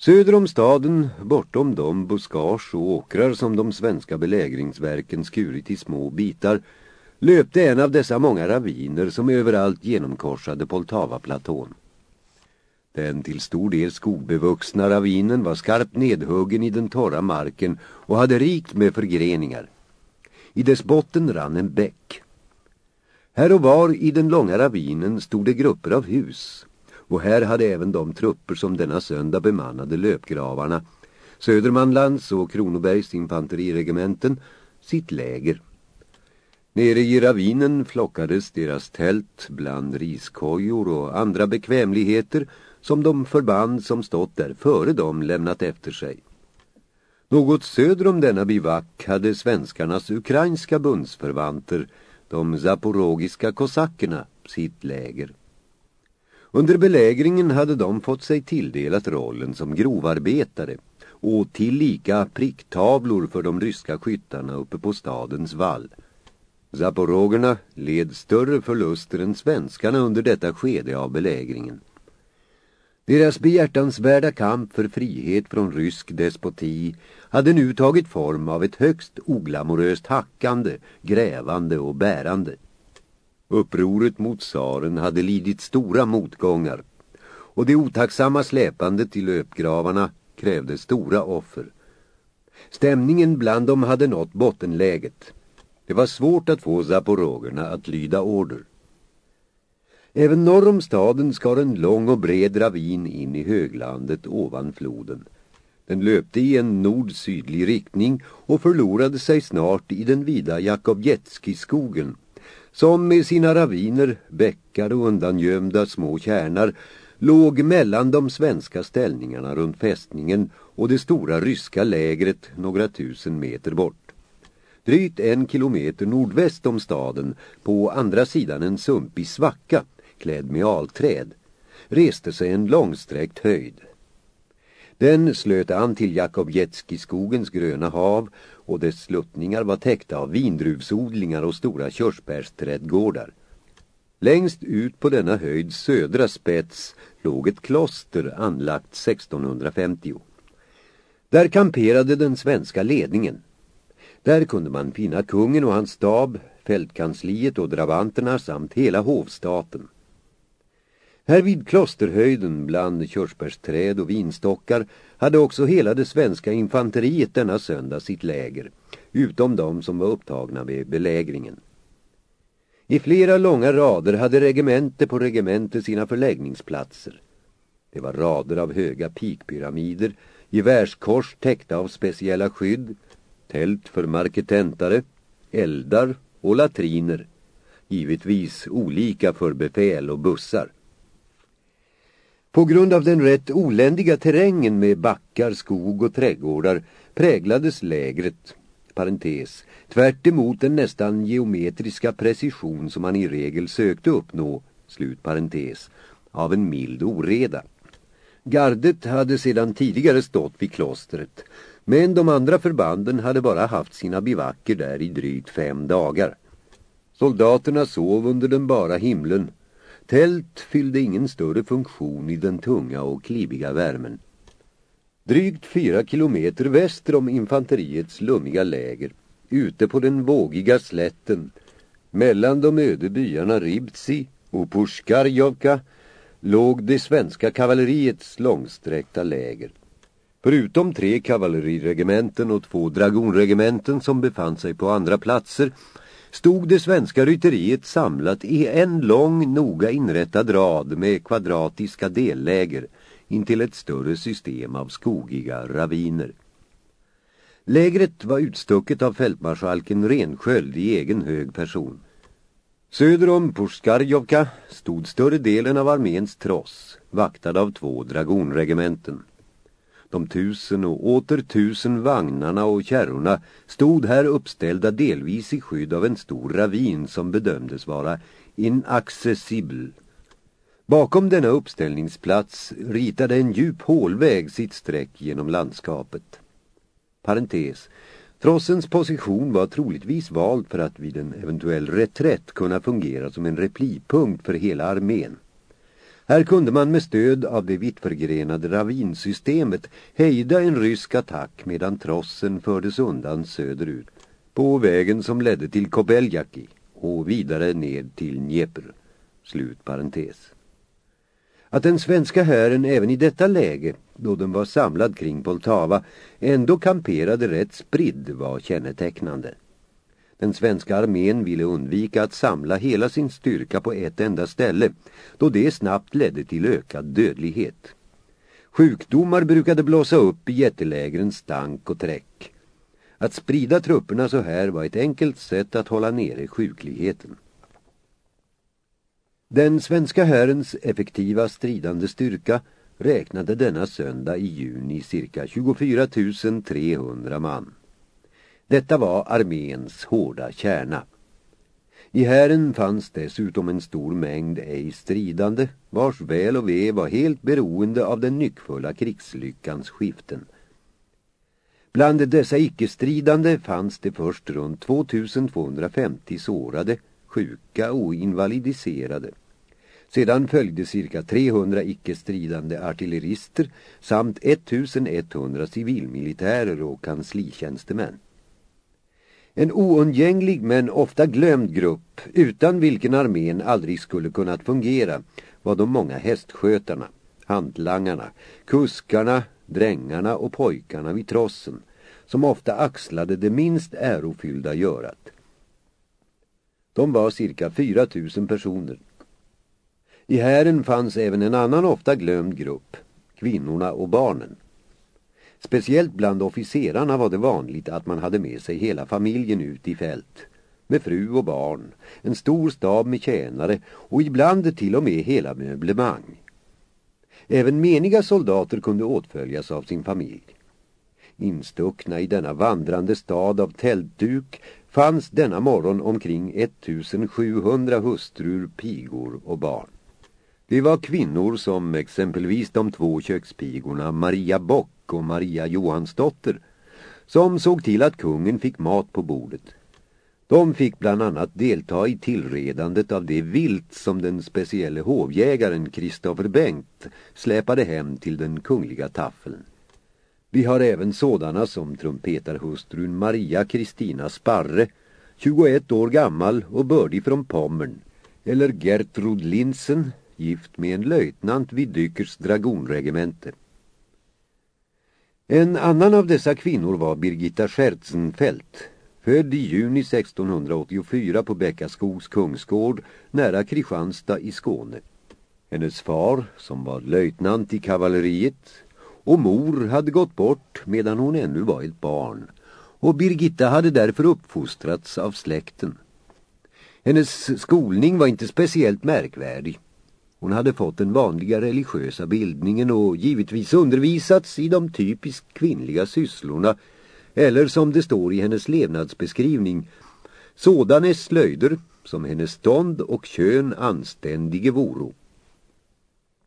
Söder om staden, bortom de buskage och åkrar som de svenska belägringsverken skurit i små bitar, löpte en av dessa många raviner som överallt genomkorsade Poltava-platån. Den till stor del skogbevuxna ravinen var skarpt nedhuggen i den torra marken och hade rikt med förgreningar. I dess botten rann en bäck. Här och var i den långa ravinen stod det grupper av hus och här hade även de trupper som denna söndag bemannade löpgravarna, Södermanlands och Kronobergs infanteriregementen, sitt läger. Nere i ravinen flockades deras tält bland riskojor och andra bekvämligheter som de förband som stått där före dem lämnat efter sig. Något söder om denna bivack hade svenskarnas ukrainska bundsförvanter, de zaporogiska kosackerna, sitt läger. Under belägringen hade de fått sig tilldelat rollen som grovarbetare och tillika pricktavlor för de ryska skyttarna uppe på stadens vall. Zaporogerna led större förluster än svenskarna under detta skede av belägringen. Deras behjärtansvärda kamp för frihet från rysk despoti hade nu tagit form av ett högst oglamoröst hackande, grävande och bärande. Upproret mot tsaren hade lidit stora motgångar och det otacksamma släpandet till löpgravarna krävde stora offer. Stämningen bland dem hade nått bottenläget. Det var svårt att få zaporogerna att lyda order. Även norr om staden skar en lång och bred ravin in i höglandet ovan floden. Den löpte i en nord-sydlig riktning och förlorade sig snart i den vida Jakobjetski-skogen som med sina raviner, bäckar och undangömda små kärnar låg mellan de svenska ställningarna runt fästningen och det stora ryska lägret några tusen meter bort. Drygt en kilometer nordväst om staden, på andra sidan en sumpig svacka, klädd med alträd, reste sig en långsträckt höjd. Den slöt an till Jakobjetski-skogens gröna hav och dess sluttningar var täckta av vindruvsodlingar och stora körsbärsträdgårdar. Längst ut på denna höjds södra spets låg ett kloster anlagt 1650. Där kamperade den svenska ledningen. Där kunde man finna kungen och hans stab, fältkansliet och drabanterna samt hela hovstaten. Här vid klosterhöjden bland körsbärsträd och vinstockar hade också hela det svenska infanteriet denna söndag sitt läger, utom de som var upptagna vid belägringen. I flera långa rader hade regemente på regemente sina förläggningsplatser. Det var rader av höga pikpyramider, gevärskors täckta av speciella skydd, tält för marketentare, eldar och latriner, givetvis olika för befäl och bussar. På grund av den rätt oländiga terrängen med backar, skog och trädgårdar präglades lägret, parentes, tvärt emot den nästan geometriska precision som man i regel sökte uppnå, slut parentes, av en mild oreda. Gardet hade sedan tidigare stått vid klostret, men de andra förbanden hade bara haft sina bivacker där i drygt fem dagar. Soldaterna sov under den bara himlen Tält fyllde ingen större funktion i den tunga och klibiga värmen. Drygt fyra kilometer väster om infanteriets lummiga läger, ute på den vågiga slätten, mellan de öde byarna Ribtsi och Pushkarjovka, låg det svenska kavalleriets långsträckta läger. Förutom tre kavalleriregementen och två dragonregementen som befann sig på andra platser stod det svenska rytteriet samlat i en lång, noga inrättad rad med kvadratiska delläger intill ett större system av skogiga raviner. Lägret var utstucket av fältmarskalken Rensköld i egen hög person. Söder om Pushkarjovka stod större delen av arméns tross, vaktad av två dragonregementen. De tusen och åter tusen vagnarna och kärrorna stod här uppställda delvis i skydd av en stor ravin som bedömdes vara inaccessibel. Bakom denna uppställningsplats ritade en djup hålväg sitt streck genom landskapet. Parentes. Trossens position var troligtvis vald för att vid en eventuell reträtt kunna fungera som en replipunkt för hela armén. Här kunde man med stöd av det vittförgrenade ravinsystemet hejda en rysk attack medan trossen fördes undan söderut på vägen som ledde till Kobeljaki och vidare ned till Dnieper. Slut parentes. Att den svenska hären även i detta läge, då den var samlad kring Poltava, ändå kamperade rätt spridd var kännetecknande. Den svenska armén ville undvika att samla hela sin styrka på ett enda ställe, då det snabbt ledde till ökad dödlighet. Sjukdomar brukade blåsa upp i jättelägrens stank och träck. Att sprida trupperna så här var ett enkelt sätt att hålla nere sjukligheten. Den svenska härens effektiva stridande styrka räknade denna söndag i juni cirka 24 300 man. Detta var arméns hårda kärna. I hären fanns dessutom en stor mängd ej stridande, vars väl och ve var helt beroende av den nyckfulla krigslyckans skiften. Bland dessa icke-stridande fanns det först runt 2250 sårade, sjuka och invalidiserade. Sedan följde cirka 300 icke-stridande artillerister samt 1100 civilmilitärer och kanslitjänstemän. En oundgänglig men ofta glömd grupp utan vilken armén aldrig skulle kunnat fungera var de många hästskötarna, hantlangarna, kuskarna, drängarna och pojkarna vid trossen som ofta axlade det minst ärofyllda görat. De var cirka 4 000 personer. I hären fanns även en annan ofta glömd grupp, kvinnorna och barnen. Speciellt bland officerarna var det vanligt att man hade med sig hela familjen ut i fält. Med fru och barn, en stor stab med tjänare och ibland till och med hela möblemang. Även meniga soldater kunde åtföljas av sin familj. Instuckna i denna vandrande stad av tältduk fanns denna morgon omkring 1700 hustrur, pigor och barn. Det var kvinnor som exempelvis de två kökspigorna Maria Bock och Maria Johansdotter som såg till att kungen fick mat på bordet. De fick bland annat delta i tillredandet av det vilt som den specielle hovjägaren Kristoffer Bengt släpade hem till den kungliga taffeln. Vi har även sådana som trumpetarhustrun Maria Kristina Sparre, 21 år gammal och bördig från Pommern, eller Gertrud Linsen, gift med en löjtnant vid Dykers dragonregemente. En annan av dessa kvinnor var Birgitta Scherzenfeldt. född i juni 1684 på Bäckaskogs kungsgård nära Kristianstad i Skåne. Hennes far, som var löjtnant i kavalleriet, och mor hade gått bort medan hon ännu var ett barn och Birgitta hade därför uppfostrats av släkten. Hennes skolning var inte speciellt märkvärdig. Hon hade fått den vanliga religiösa bildningen och givetvis undervisats i de typiskt kvinnliga sysslorna eller som det står i hennes levnadsbeskrivning sådana slöjder som hennes stånd och kön anständige voro.